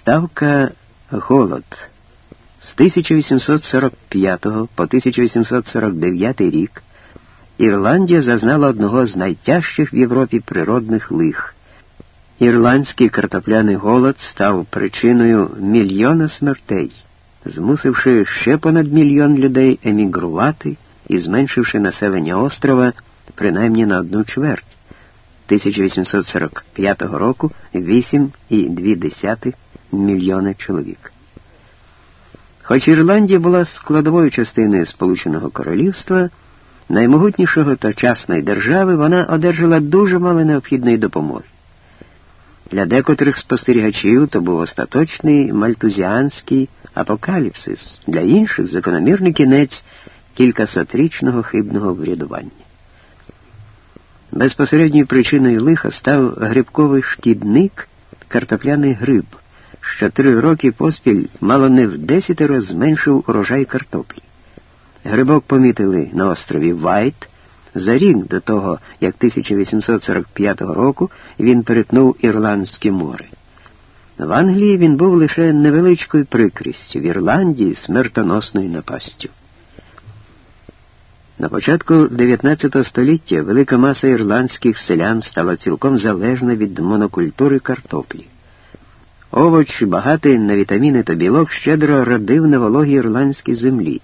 Ставка голод. З 1845 по 1849 рік Ірландія зазнала одного з найтяжчих в Європі природних лих. Ірландський картопляний голод став причиною мільйона смертей, змусивши ще понад мільйон людей емігрувати і зменшивши населення острова принаймні на одну чверть. 1845 року 8,2 мільйони чоловік. Хоч Ірландія була складовою частиною Сполученого Королівства, наймогутнішого тогочасної держави, вона одержала дуже мало необхідної допомоги. Для декотрих спостерігачів то був остаточний мальтузіанський апокаліпсис, для інших закономірний кінець кількасотрічного хибного врядування. Безпосередньою причиною лиха став грибковий шкідник картопляний гриб, що три роки поспіль мало не в десятеро зменшив урожай картоплі. Грибок помітили на острові Вайт за рік до того, як 1845 року він перетнув Ірландське море. В Англії він був лише невеличкою прикрістю, в Ірландії смертоносною напастю. На початку 19 століття велика маса ірландських селян стала цілком залежна від монокультури картоплі. Овоч, багатий на вітаміни та білок, щедро родив на вологій ірландській землі.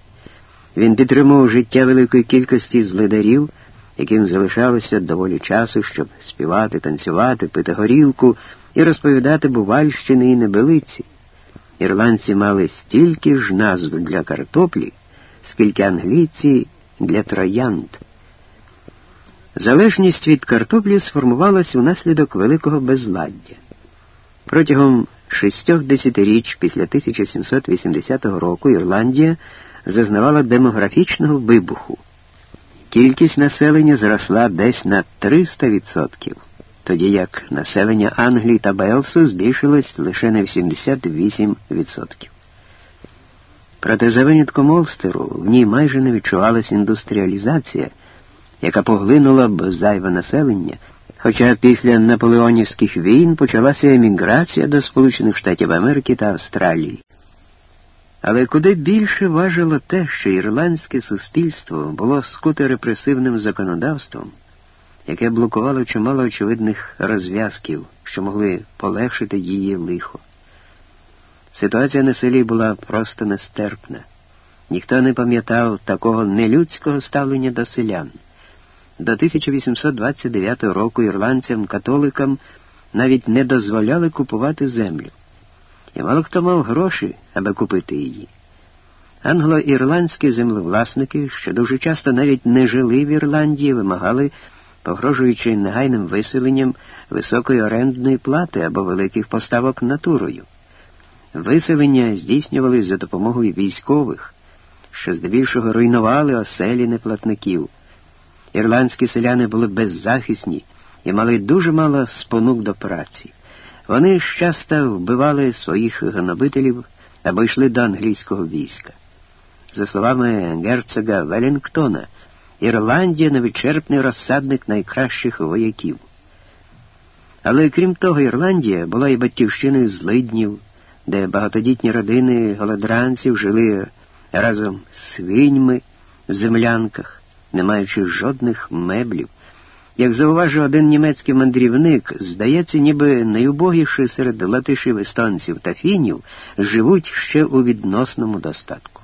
Він підтримував життя великої кількості злидарів, яким залишалося доволі часу, щоб співати, танцювати, пити горілку і розповідати бувальщини і небелиці. Ірландці мали стільки ж назв для картоплі, скільки англійці для троянд. Залежність від картоплі сформувалася внаслідок великого безладдя. Протягом шістьох десятиріч після 1780 року Ірландія зазнавала демографічного вибуху. Кількість населення зросла десь на 300%, тоді як населення Англії та Белсу збільшилось лише на 78%. Проте за винятком Олстеру в ній майже не відчувалася індустріалізація, яка поглинула б зайве населення, хоча після наполеонівських війн почалася еміграція до Сполучених Штатів Америки та Австралії. Але куди більше важило те, що ірландське суспільство було скуте репресивним законодавством, яке блокувало чимало очевидних розв'язків, що могли полегшити її лихо. Ситуація на селі була просто нестерпна. Ніхто не пам'ятав такого нелюдського ставлення до селян. До 1829 року ірландцям-католикам навіть не дозволяли купувати землю. І мало хто мав гроші, аби купити її. Англо-ірландські землевласники, що дуже часто навіть не жили в Ірландії, вимагали, погрожуючи негайним виселенням високої орендної плати або великих поставок натурою. Виселення здійснювали за допомогою військових, що здебільшого руйнували оселі неплатників. Ірландські селяни були беззахисні і мали дуже мало спонук до праці. Вони часто вбивали своїх гнобителів або йшли до англійського війська. За словами герцога Велінгтона, Ірландія невичерпний розсадник найкращих вояків. Але крім того, Ірландія була і батьківщиною злиднів де багатодітні родини голодранців жили разом з свиньми в землянках, не маючи жодних меблів. Як зауважив один німецький мандрівник, здається, ніби найубогіші серед латишів естонців та фінів живуть ще у відносному достатку.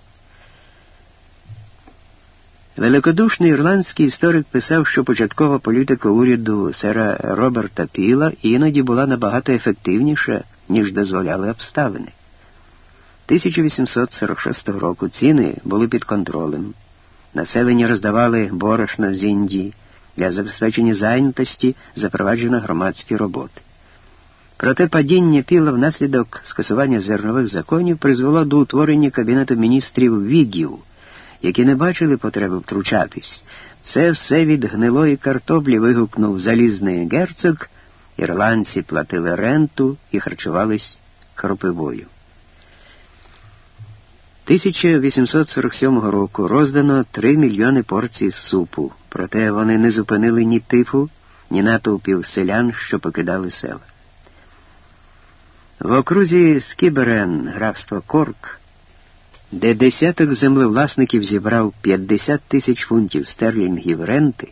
Великодушний ірландський історик писав, що початкова політика уряду сера Роберта Піла іноді була набагато ефективніша ніж дозволяли обставини. 1846 року ціни були під контролем. Населення роздавали борошно з Індії. Для забезпечення зайнятості запроваджено громадські роботи. Проте падіння піла внаслідок скасування зернових законів призвело до утворення Кабінету міністрів Вігів, які не бачили потреби втручатись. Це все від гнилої картоплі вигукнув залізний герцог Ірландці платили ренту і харчувались кропивою. 1847 року роздано 3 мільйони порцій супу, проте вони не зупинили ні тифу, ні натовпів селян, що покидали села. В окрузі Скіберен, графство Корк, де десяток землевласників зібрав 50 тисяч фунтів стерлінгів ренти,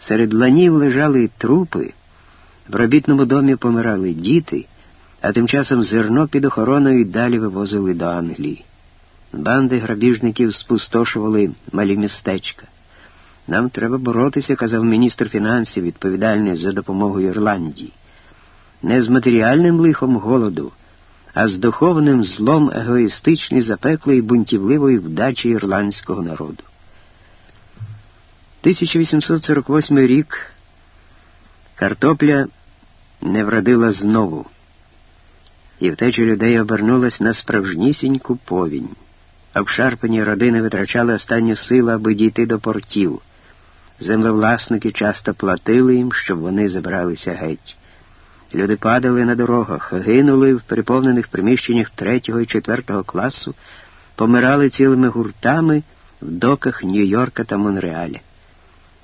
серед ланів лежали трупи, в робітному домі помирали діти, а тим часом зерно під охороною далі вивозили до Англії. Банди грабіжників спустошували малі містечка. Нам треба боротися, казав міністр фінансів, відповідальний за допомогу Ірландії. Не з матеріальним лихом голоду, а з духовним злом егоїстичної, запеклої бунтівливої вдачі ірландського народу. 1848 рік картопля не вродила знову, і втеча людей обернулась на справжнісіньку повінь. Обшарпані родини витрачали останню силу, аби дійти до портів. Землевласники часто платили їм, щоб вони забралися геть. Люди падали на дорогах, гинули в переповнених приміщеннях третього і четвертого класу, помирали цілими гуртами в доках Нью-Йорка та Монреаля.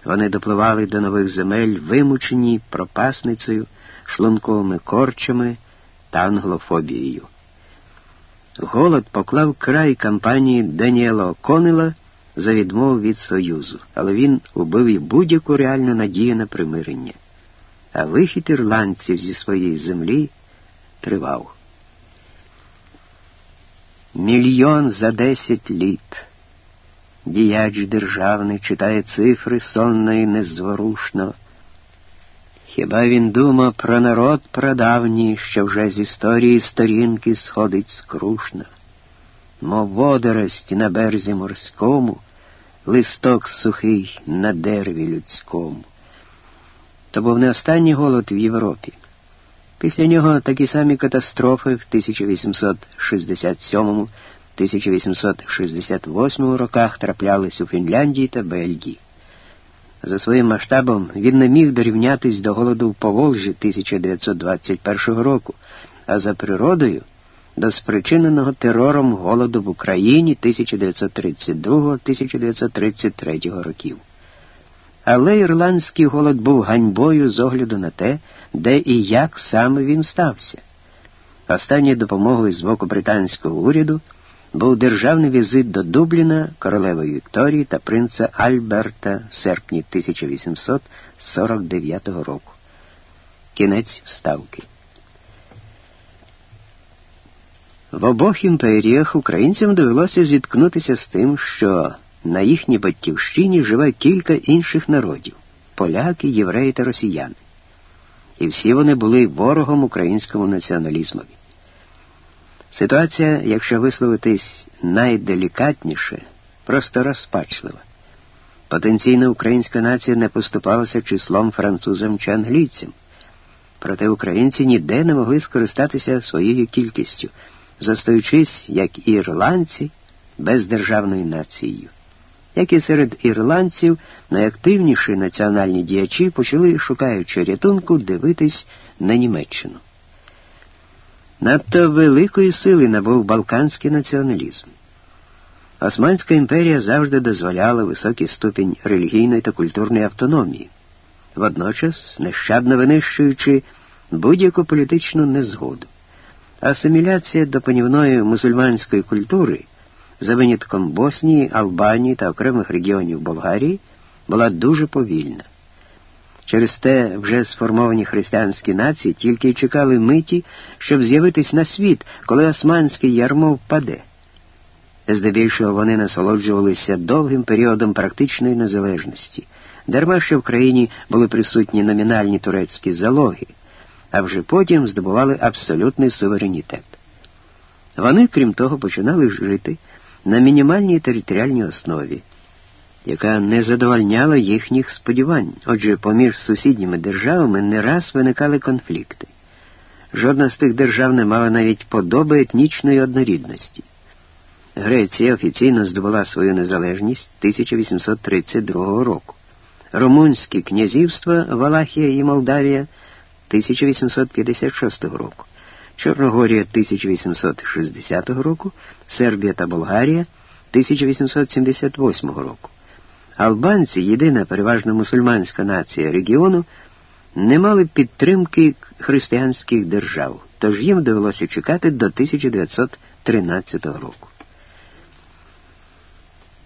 Вони допливали до нових земель, вимучені пропасницею, шлунковими корчами та англофобією. Голод поклав край кампанії Даніела Оконела за відмову від Союзу, але він убив і будь-яку реальну надію на примирення. А вихід ірландців зі своєї землі тривав. Мільйон за десять літ. Діяч державний читає цифри сонно і незворушно. Хіба він думав про народ прадавній, що вже з історії сторінки сходить скрушно, мов водорость на березі морському, листок сухий на дереві людському. То був не останній голод в Європі. Після нього такі самі катастрофи в 1867-1868 роках траплялись у Фінляндії та Бельгії. За своїм масштабом він не міг дорівнятись до голоду в Поволжі 1921 року, а за природою до спричиненого терором голоду в Україні 1932-1933 років. Але ірландський голод був ганьбою з огляду на те, де і як саме він стався. Останньою допомогою з боку британського уряду був державний візит до Дубліна королеви Вікторії та принца Альберта в серпні 1849 року. Кінець вставки. В обох імперіях українцям довелося зіткнутися з тим, що на їхній батьківщині живе кілька інших народів поляки, євреї та росіяни. І всі вони були ворогом українському націоналізмові. Ситуація, якщо висловитись найделікатніше, просто розпачлива. Потенційна українська нація не поступалася числом французам чи англійцям. Проте українці ніде не могли скористатися своєю кількістю, зостаючись, як ірландці, бездержавною нацією. Як і серед ірландців, найактивніші національні діячі почали, шукаючи рятунку, дивитись на Німеччину. Надто великої сили набув балканський націоналізм. Османська імперія завжди дозволяла високий ступінь релігійної та культурної автономії, водночас нещадно винищуючи будь-яку політичну незгоду. Асиміляція до панівної мусульманської культури за винятком Боснії, Албанії та окремих регіонів Болгарії була дуже повільна. Через те вже сформовані християнські нації тільки й чекали миті, щоб з'явитись на світ, коли османське ярмо впаде. Здебільшого вони насолоджувалися довгим періодом практичної незалежності, дарма що в країні були присутні номінальні турецькі залоги, а вже потім здобували абсолютний суверенітет. Вони, крім того, починали жити на мінімальній територіальній основі яка не задовольняла їхніх сподівань. Отже, поміж сусідніми державами не раз виникали конфлікти. Жодна з тих держав не мала навіть подоби етнічної однорідності. Греція офіційно здобула свою незалежність 1832 року. Румунські князівства Валахія і Молдавія 1856 року, Чорногорія 1860 року, Сербія та Болгарія 1878 року. Албанці, єдина переважно мусульманська нація регіону, не мали підтримки християнських держав. тож їм довелося чекати до 1913 року.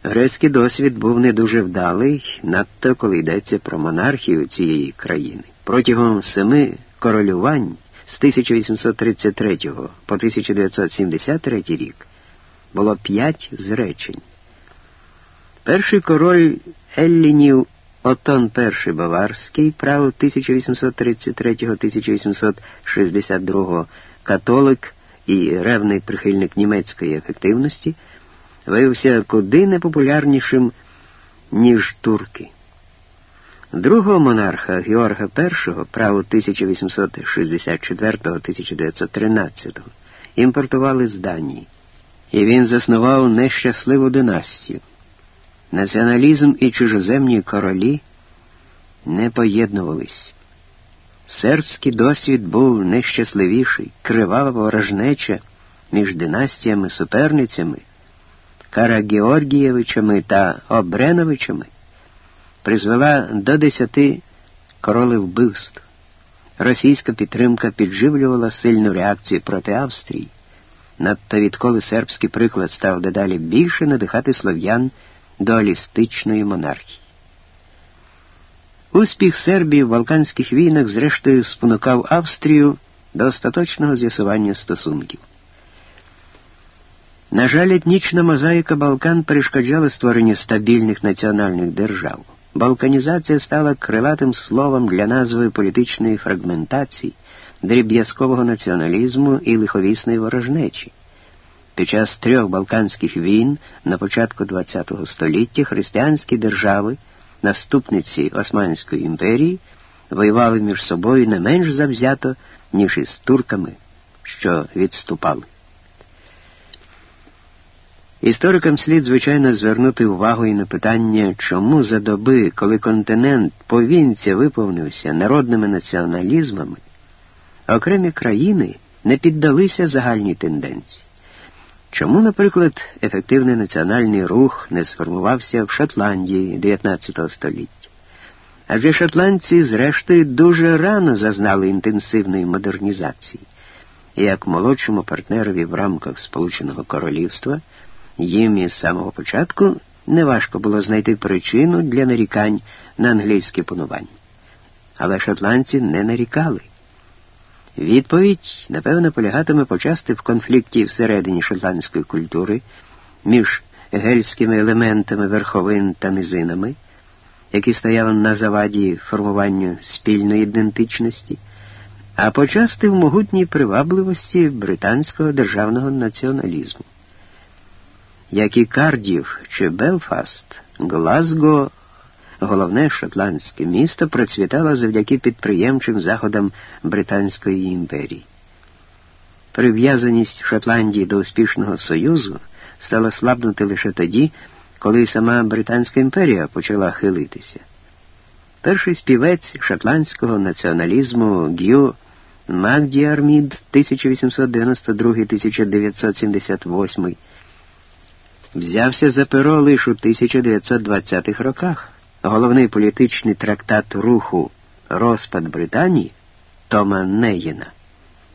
Грецький досвід був не дуже вдалий, надто коли йдеться про монархію цієї країни. Протягом семи королювань з 1833 по 1973 рік було п'ять зречень. Перший король Еллінів Отон І Баварський, правив 1833-1862 католик і ревний прихильник німецької ефективності, виявився куди непопулярнішим, ніж турки. Другого монарха Георга І, праву 1864-1913, імпортували з Данії, і він заснував нещасливу династію. Націоналізм і чужоземні королі не поєднувались. Сербський досвід був нещасливіший, кривава ворожнеча між династіями-суперницями, Карагеоргієвичами та Обреновичами призвела до десяти королевбивств. Російська підтримка підживлювала сильну реакцію проти Австрії. Надто відколи сербський приклад став дедалі більше надихати слов'ян дуалістичної монархії. Успіх Сербії в Балканських війнах, зрештою, спонукав Австрію до остаточного з'ясування стосунків. На жаль, етнічна мозаїка Балкан перешкоджала створенню стабільних національних держав. Балканізація стала крилатим словом для назви політичної фрагментації, дріб'язкового націоналізму і лиховісної ворожнечі. Під час трьох Балканських війн на початку ХХ століття християнські держави, наступниці Османської імперії, воювали між собою не менш завзято, ніж із турками, що відступали. Історикам слід, звичайно, звернути увагу і на питання, чому за доби, коли континент повінця виповнився народними націоналізмами, окремі країни не піддалися загальній тенденції. Чому, наприклад, ефективний національний рух не сформувався в Шотландії 19 століття? Адже шотландці, зрештою, дуже рано зазнали інтенсивної модернізації, як молодшому партнерові в рамках Сполученого Королівства їм із самого початку неважко було знайти причину для нарікань на англійське панування. Але шотландці не нарікали. Відповідь, напевно, полягатиме почасти в конфлікті всередині шотландської культури між гельськими елементами верховин та низинами, які стояли на заваді формуванню спільної ідентичності, а почасти в могутній привабливості британського державного націоналізму. Як і Кардів чи Белфаст, Глазго головне шотландське місто процвітало завдяки підприємчим заходам Британської імперії. Прив'язаність Шотландії до успішного союзу стала слабнути лише тоді, коли сама Британська імперія почала хилитися. Перший співець шотландського націоналізму Г'ю Магдіармід 1892-1978 взявся за перо лише у 1920-х роках головний політичний трактат руху Розпад Британії Тома Неєна,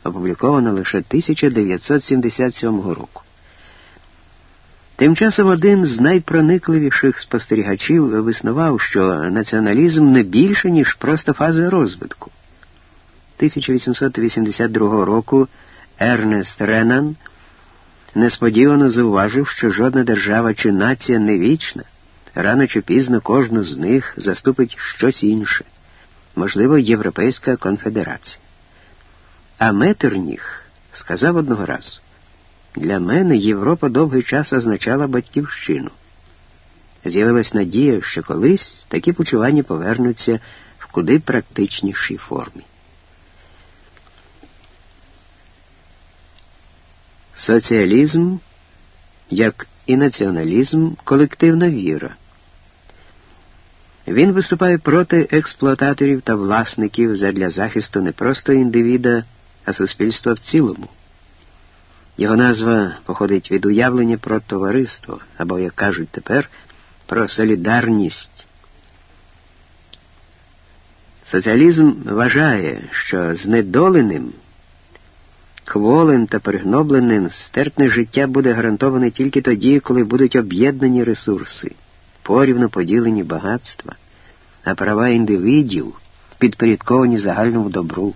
опубліковано лише 1977 року. Тим часом один з найпроникливіших спостерігачів виснував, що націоналізм не більше, ніж просто фаза розвитку. 1882 року Ернест Ренан несподівано зауважив, що жодна держава чи нація не вічна. Рано чи пізно кожну з них заступить щось інше, можливо, Європейська конфедерація. А Метерніх сказав одного разу, для мене Європа довгий час означала батьківщину. З'явилась надія, що колись такі почування повернуться в куди практичнішій формі. Соціалізм, як і націоналізм, колективна віра. Він виступає проти експлуататорів та власників задля захисту не просто індивіда, а суспільства в цілому. Його назва походить від уявлення про товариство, або, як кажуть тепер, про солідарність. Соціалізм вважає, що знедоленим Кволим та пригнобленим стерпне життя буде гарантоване тільки тоді, коли будуть об'єднані ресурси, порівно поділені багатства, а права індивидів підпорядковані загальному добру.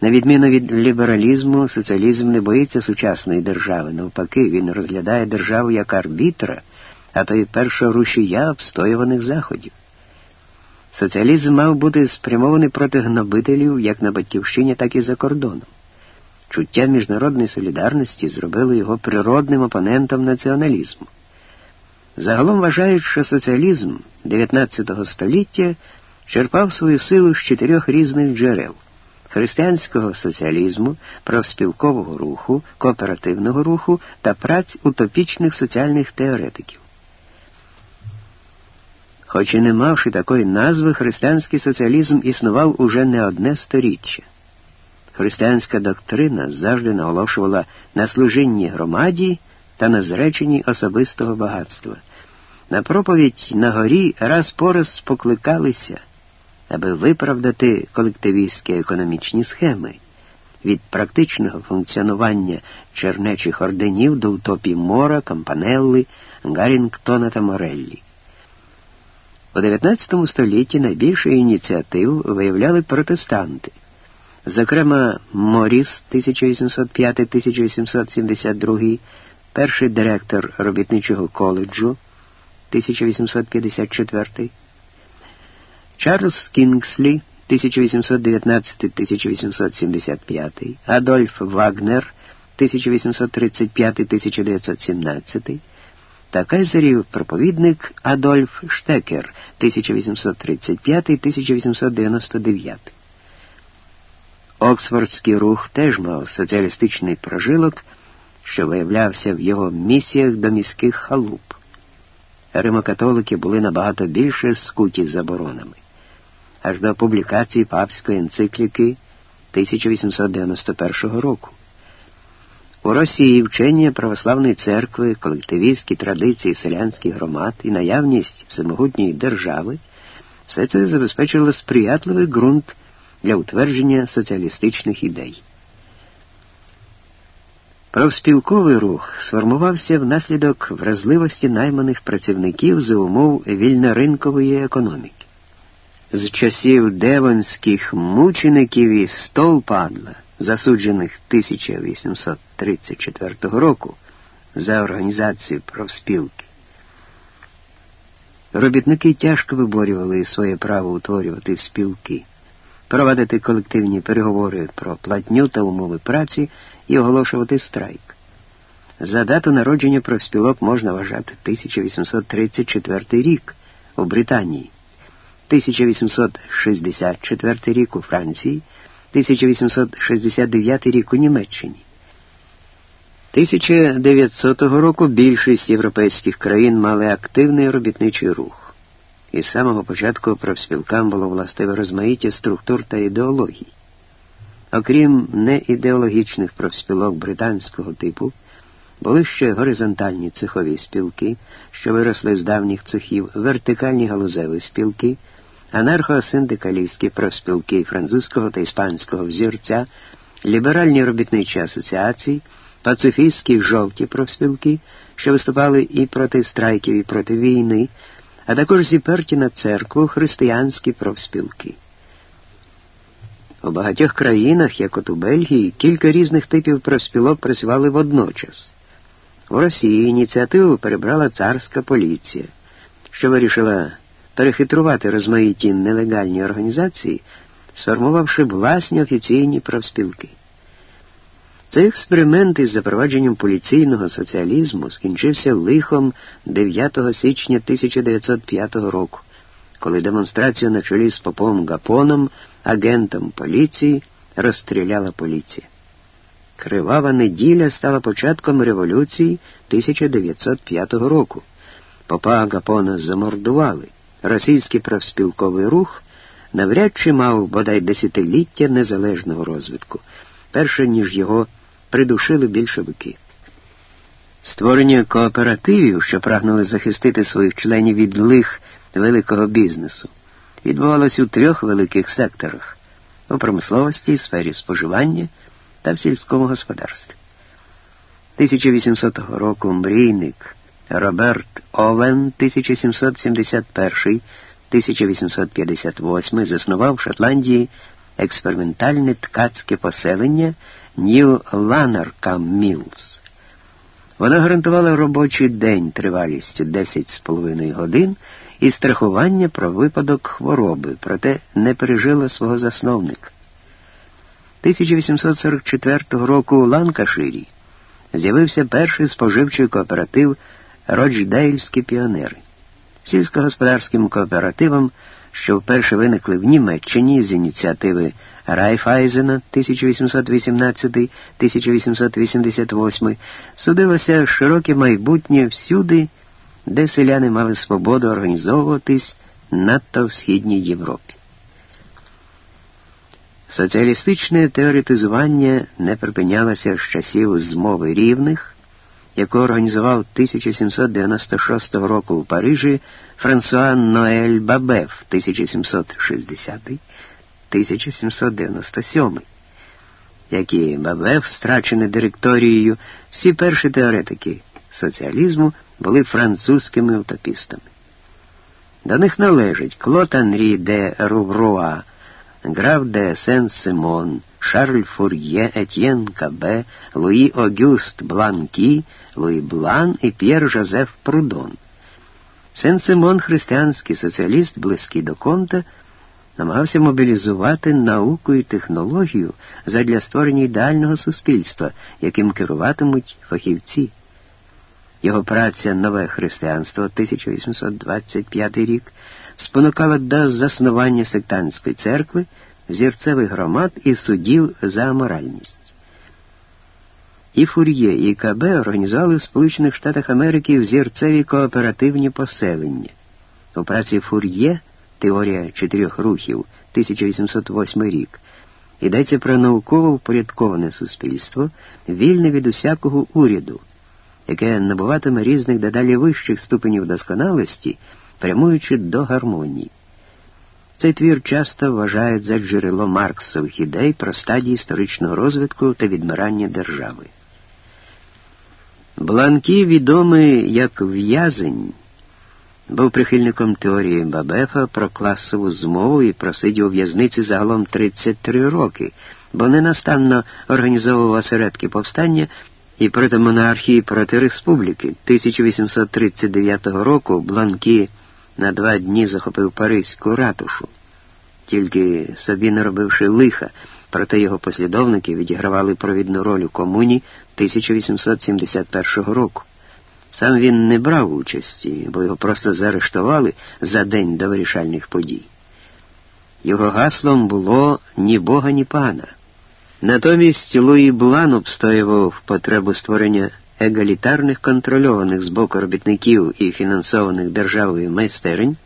На відміну від лібералізму, соціалізм не боїться сучасної держави. Навпаки, він розглядає державу як арбітра, а то й першого рушія обстоюваних заходів. Соціалізм мав бути спрямований проти гнобителів як на батьківщині, так і за кордоном. Чуття міжнародної солідарності зробило його природним опонентом націоналізму. Загалом вважають, що соціалізм 19 століття черпав свою силу з чотирьох різних джерел християнського соціалізму, профспілкового руху, кооперативного руху та праць утопічних соціальних теоретиків. Хоч і не мавши такої назви, християнський соціалізм існував уже не одне сторіччя. Християнська доктрина завжди наголошувала на служінні громаді та на зреченні особистого багатства. На проповідь на горі раз по раз покликалися, аби виправдати колективістські економічні схеми від практичного функціонування чернечих орденів до утопії Мора, Кампанелли, Гаррінгтона та Мореллі. У XIX столітті найбільше ініціатив виявляли протестанти. Зокрема, Моріс 1805-1872, перший директор робітничого коледжу 1854, Чарльз Кінгслі 1819-1875, Адольф Вагнер 1835-1917 та кайзерів проповідник Адольф Штекер 1835-1899. Оксфордський рух теж мав соціалістичний прожилок, що виявлявся в його місіях до міських халуп. Римокатолики були набагато більше скуті заборонами. Аж до публікації папської енцикліки 1891 року. У Росії вчення православної церкви, колективістські традиції селянських громад і наявність всемогутньої держави все це забезпечило сприятливий ґрунт для утвердження соціалістичних ідей. Профспілковий рух сформувався внаслідок вразливості найманих працівників за умов вільноринкової економіки. З часів девонських мучеників і Столпадла, засуджених 1834 року за організацію профспілки, робітники тяжко виборювали своє право утворювати спілки проводити колективні переговори про платню та умови праці і оголошувати страйк. За дату народження профспілок можна вважати 1834 рік у Британії, 1864 рік у Франції, 1869 рік у Німеччині. 1900 року більшість європейських країн мали активний робітничий рух. І з самого початку профспілкам було властиве розмаїття структур та ідеологій. Окрім неідеологічних профспілок британського типу, були ще горизонтальні цехові спілки, що виросли з давніх цехів, вертикальні галузеві спілки, анархосиндикалістські профспілки французького та іспанського взірця, ліберальні робітничі асоціації, пацифістські жовті профспілки, що виступали і проти страйків, і проти війни а також зіперті на церкву християнські профспілки. У багатьох країнах, як от у Бельгії, кілька різних типів профспілок працювали водночас. У Росії ініціативу перебрала царська поліція, що вирішила перехитрувати розмаїті нелегальні організації, сформувавши власні офіційні профспілки. Цей експеримент із запровадженням поліційного соціалізму скінчився лихом 9 січня 1905 року, коли демонстрацію на чолі з попом Гапоном, агентом поліції, розстріляла поліція. Кривава неділя стала початком революції 1905 року. Попа Гапона замордували. Російський профспілковий рух навряд чи мав бодай десятиліття незалежного розвитку, перше ніж його придушили більшовики. Створення кооперативів, що прагнули захистити своїх членів від лих великого бізнесу, відбувалось у трьох великих секторах у промисловості, сфері споживання та в сільському господарстві. 1800 року мрійник Роберт Овен 1771-1858 заснував в Шотландії експериментальне ткацьке поселення Нью Ланаркам Мілс. Вона гарантувала робочий день тривалістю 10,5 годин і страхування про випадок хвороби, проте не пережила свого засновника. 1844 року у Ланкаширі з'явився перший споживчий кооператив Рочдейльські піонери. Сільськогосподарським кооперативам, що вперше виникли в Німеччині з ініціативи Райфайзена 1818-1888, судилося широке майбутнє всюди, де селяни мали свободу організовуватись надто в Східній Європі. Соціалістичне теоретизування не припинялося з часів змови рівних, яку організував 1796 року в Парижі Франсуа Ноель Бабеф 1760-1797, як і Бабеф, страчений директорією, всі перші теоретики соціалізму були французькими утопістами. До них належать Клод Анрі де Рувруа, граф де Сен-Симон, Шарль Фур'є, Етьєн Кабе, Луї Огюст Бланкі, Луї Блан і П'єр Жозеф Прудон. Сен-Симон, християнський соціаліст, близький до Конта, намагався мобілізувати науку і технологію задля створення ідеального суспільства, яким керуватимуть фахівці. Його праця Нове християнство 1825 рік спонукала до заснування сектантської церкви, взірцевих громад і судів за аморальність. І Фур'є, і КБ організували в Сполучених Штатах Америки взірцеві кооперативні поселення. У праці Фур'є Теорія чотирьох рухів 1808 рік. Йдеться про науково впорядковане суспільство, вільне від усякого уряду, яке набуватиме різних дедалі вищих ступенів досконалості прямуючи до гармонії. Цей твір часто вважають за джерело Марксових ідей про стадії історичного розвитку та відмирання держави. Бланкі, відомий як в'язень, був прихильником теорії Бабефа про класову змову і просидів у в'язниці загалом 33 роки, бо ненастанно організовував осередки повстання і проти монархії, проти республіки. 1839 року Бланкі на два дні захопив Паризьку ратушу, тільки собі не робивши лиха, проте його послідовники відігравали провідну роль у комуні 1871 року. Сам він не брав участі, бо його просто заарештували за день до вирішальних подій. Його гаслом було ні Бога, ні пана. Натомість Луї Блан обстоював потребу створення егалітарних контрольованих з боку робітників і фінансованих державою майстерень,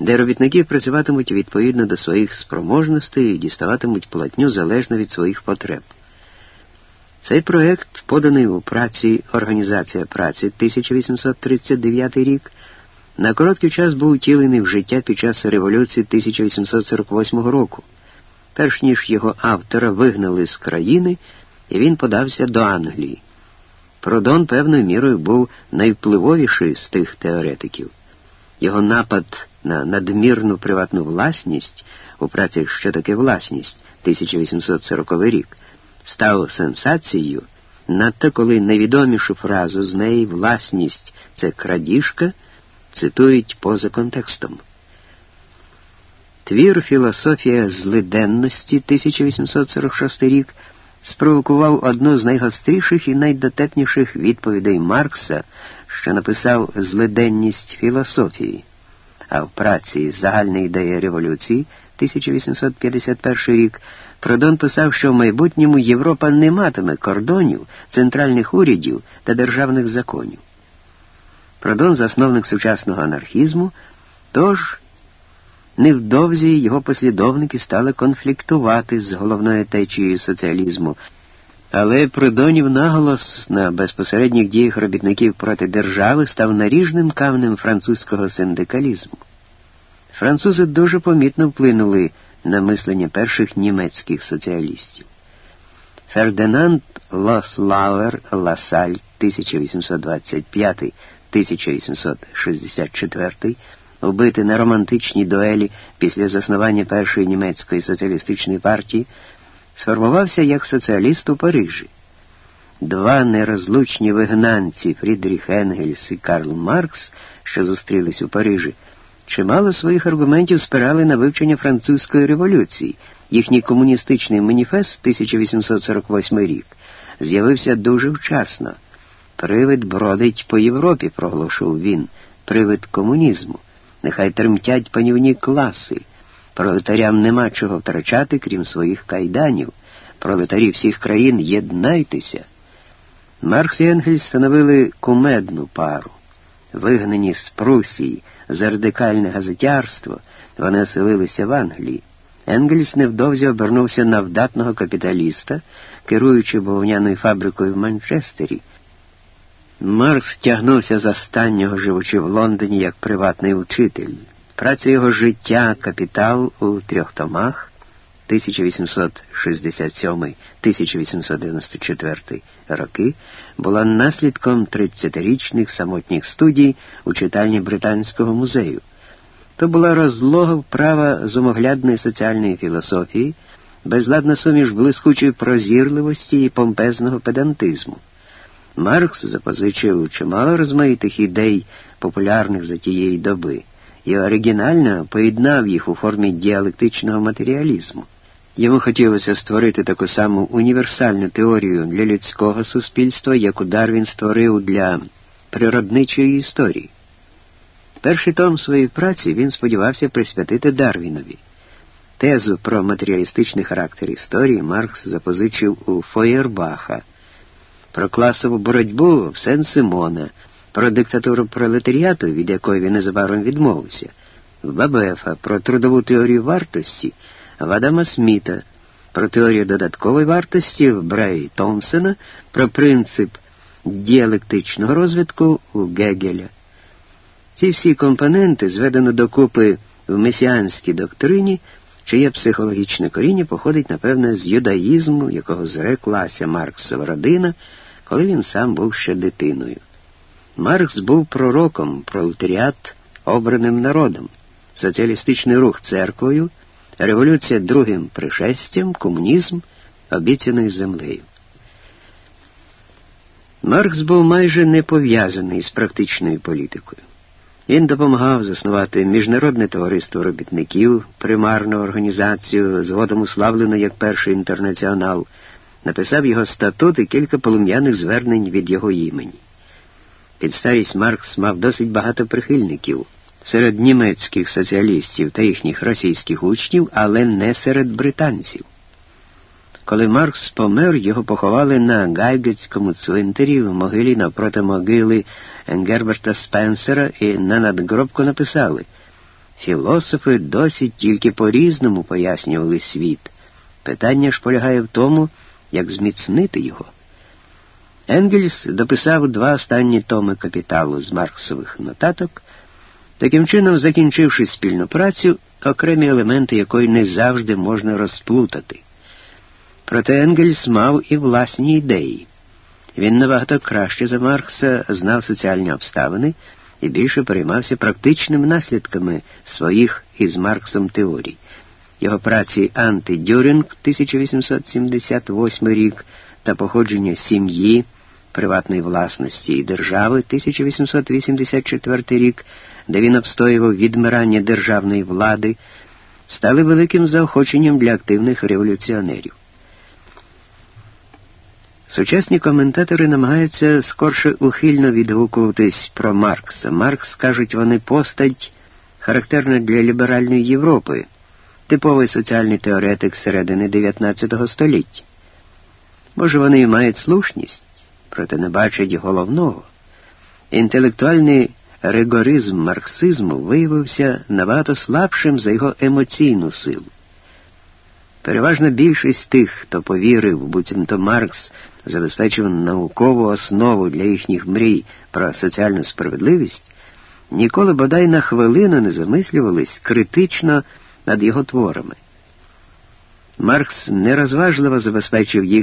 де робітники працюватимуть відповідно до своїх спроможностей і діставатимуть платню залежно від своїх потреб. Цей проект, поданий у праці Організація праці 1839 рік, на короткий час був втілений в життя під час революції 1848 року, перш ніж його автора вигнали з країни, і він подався до Англії. Продон певною мірою був найвпливовіший з тих теоретиків. Його напад на надмірну приватну власність у праці що таке власність 1840 рік став сенсацією, надто коли найвідомішу фразу з неї власність це крадіжка цитують поза контекстом. Твір Філософія злиденності 1846 рік спровокував одну з найгостріших і найдотепніших відповідей Маркса, що написав Злиденність філософії, а в праці Загальна ідея революції 1851 рік Продон писав, що в майбутньому Європа не матиме кордонів, центральних урядів та державних законів. Продон засновник сучасного анархізму, тож Невдовзі його послідовники стали конфліктувати з головною течією соціалізму, але Придонів наголос на безпосередніх діях робітників проти держави став наріжним камнем французького синдикалізму. Французи дуже помітно вплинули на мислення перших німецьких соціалістів. Фердинанд Лослауер Ласаль 1825-1864, убитий на романтичній дуелі після заснування першої німецької соціалістичної партії, сформувався як соціаліст у Парижі. Два нерозлучні вигнанці Фрідріх Енгельс і Карл Маркс, що зустрілись у Парижі, чимало своїх аргументів спирали на вивчення французької революції. Їхній комуністичний маніфест 1848 рік з'явився дуже вчасно. Привид бродить по Європі, проголошував він, привид комунізму. Нехай тремтять панівні класи. Пролетарям нема чого втрачати, крім своїх кайданів. Пролетарі всіх країн єднайтеся. Маркс і Енгельс становили кумедну пару. Вигнані з Прусії за радикальне газетярство, вони оселилися в Англії. Енгельс невдовзі обернувся на вдатного капіталіста, керуючи бавовняною фабрикою в Манчестері. Маркс тягнувся з останнього живучи в Лондоні як приватний учитель. Праця його життя, капітал у трьох томах 1867-1894 роки була наслідком 30-річних самотніх студій у читальні Британського музею. То була розлога вправа зумоглядної соціальної філософії, безладна суміш блискучої прозірливості і помпезного педантизму. Маркс запозичив чимало розмаїтих ідей, популярних за тієї доби, і оригінально поєднав їх у формі діалектичного матеріалізму. Йому хотілося створити таку саму універсальну теорію для людського суспільства, яку Дарвін створив для природничої історії. Перший том своєї праці він сподівався присвятити Дарвінові. Тезу про матеріалістичний характер історії Маркс запозичив у Фойербаха, про класову боротьбу в Сен Симона, про диктатуру пролетаріату, від якої він незабаром відмовився, Бабефа, про трудову теорію вартості в Адама Сміта, про теорію додаткової вартості в Брей Томпсона, про принцип діалектичного розвитку у Гегеля. Ці всі компоненти зведено докупи в месіанській доктрині, чиє психологічне коріння походить, напевне, з юдаїзму, якого зреклася Марксова родина, коли він сам був ще дитиною. Маркс був пророком, пролетаріат обраним народом, соціалістичний рух церквою, революція другим пришестям, комунізм, обіцяною землею. Маркс був майже не пов'язаний з практичною політикою. Він допомагав заснувати Міжнародне товариство робітників, примарну організацію, згодом уславлену як перший інтернаціонал, написав його статут і кілька полум'яних звернень від його імені. Під старість Маркс мав досить багато прихильників серед німецьких соціалістів та їхніх російських учнів, але не серед британців. Коли Маркс помер, його поховали на Гайгетському цвинтарі в могилі навпроти могили Герберта Спенсера і на надгробку написали Філософи досі тільки по-різному пояснювали світ. Питання ж полягає в тому, як зміцнити його. Енгельс дописав два останні томи капіталу з Марксових нотаток, таким чином закінчивши спільну працю, окремі елементи якої не завжди можна розплутати. Проте Енгельс мав і власні ідеї. Він набагато краще за Маркса знав соціальні обставини і більше переймався практичними наслідками своїх із Марксом теорій. Його праці Антидюринг 1878 рік та походження сім'ї, приватної власності і держави 1884 рік, де він обстоював відмирання державної влади, стали великим заохоченням для активних революціонерів. Сучасні коментатори намагаються скорше ухильно відгукуватись про Маркса. Маркс, кажуть, вони постать характерна для ліберальної Європи, типовий соціальний теоретик середини 19 століття. Може, вони і мають слушність, проте не бачать головного. Інтелектуальний ригоризм марксизму виявився набагато слабшим за його емоційну силу. Переважна більшість тих, хто повірив, буцімто Маркс забезпечив наукову основу для їхніх мрій про соціальну справедливість, ніколи бодай на хвилину не замислювались критично над його творами. Маркс нерозважливо забезпечив їх